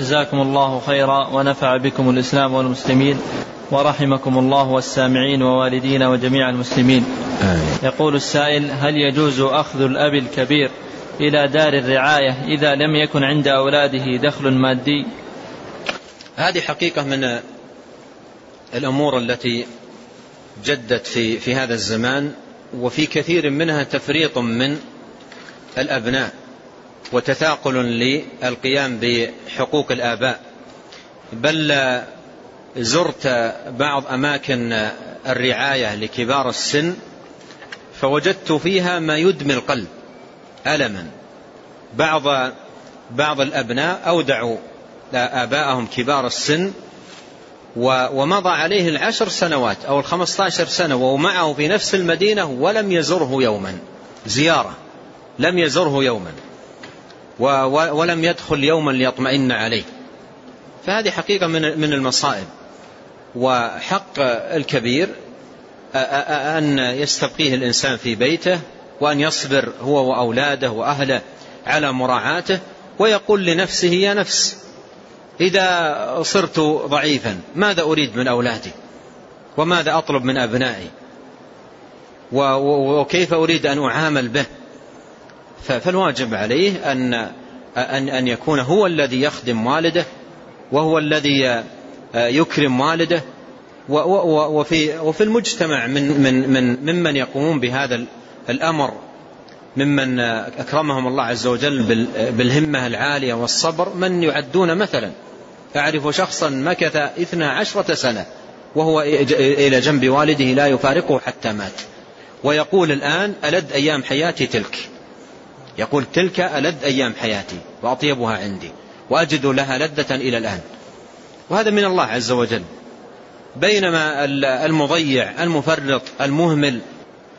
جزاكم الله خيرا ونفع بكم الإسلام والمسلمين ورحمكم الله والسامعين ووالدينا وجميع المسلمين. آمين. يقول السائل هل يجوز أخذ الأب الكبير إلى دار الرعاية إذا لم يكن عند أولاده دخل مادي؟ هذه حقيقة من الأمور التي جدت في, في هذا الزمان وفي كثير منها تفريط من الأبناء. وتثاقل للقيام بحقوق الآباء. بل زرت بعض أماكن الرعاية لكبار السن فوجدت فيها ما يدمي القلب ألما. بعض بعض الأبناء أودعوا آباءهم كبار السن ومضى عليه العشر سنوات أو الخمسة عشر سنة وهو معه في نفس المدينة ولم يزره يوما. زيارة. لم يزره يوما. ولم يدخل يوما ليطمئن عليه. فهذه حقيقة من المصائب. وحق الكبير أن يستبقيه الإنسان في بيته وأن يصبر هو وأولاده وأهله على مراعاته ويقول لنفسه يا نفس إذا صرت ضعيفا ماذا أريد من أولادي؟ وماذا أطلب من أبنائي؟ وكيف أريد أن أعامل به؟ فالواجب عليه أن أن أن يكون هو الذي يخدم والده وهو الذي يكرم والده وفي وفي المجتمع من من من ممن يقومون بهذا الأمر ممن أكرمهم الله عز وجل بالهمة العالية والصبر من يعدون مثلا. أعرف شخصا مكث إثنى عشرة سنة وهو إلى جنب والده لا يفارقه حتى مات. ويقول الآن ألد أيام حياتي تلك. يقول تلك ألد أيام حياتي وأطيبها عندي وأجد لها لذة إلى الآن. وهذا من الله عز وجل. بينما المضيع المفرط المهمل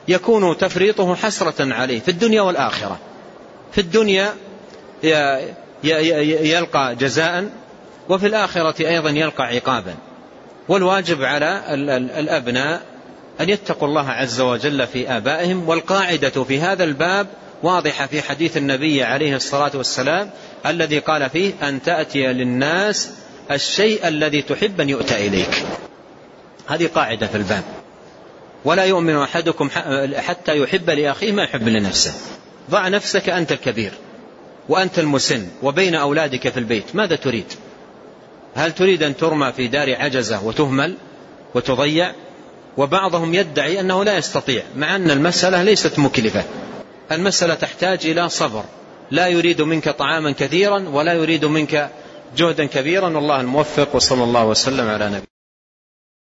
يكون تفريطه حسرة عليه في الدنيا والآخرة. في الدنيا يلقى جزاء وفي الآخرة أيضا يلقى عقابا. والواجب على الأبناء أن يتقوا الله عز وجل في آبائهم والقاعدة في هذا الباب واضحة في حديث النبي عليه الصلاة والسلام الذي قال فيه أن تأتي للناس الشيء الذي تحب أن يؤتى إليك. هذه قاعدة في الباب. ولا يؤمن أحدكم حتى يحب لأخيه ما يحب لنفسه. ضع نفسك أنت الكبير وأنت المسن وبين أولادك في البيت. ماذا تريد؟ هل تريد أن ترمى في دار عجزة وتهمل وتضيع؟ وبعضهم يدعي أنه لا يستطيع مع أن المسألة ليست مكلفة. المسألة تحتاج إلى صبر. لا يريد منك طعاما كثيرا ولا يريد منك جهدا كبيرا. والله الموفق وصلى الله وسلم على نبي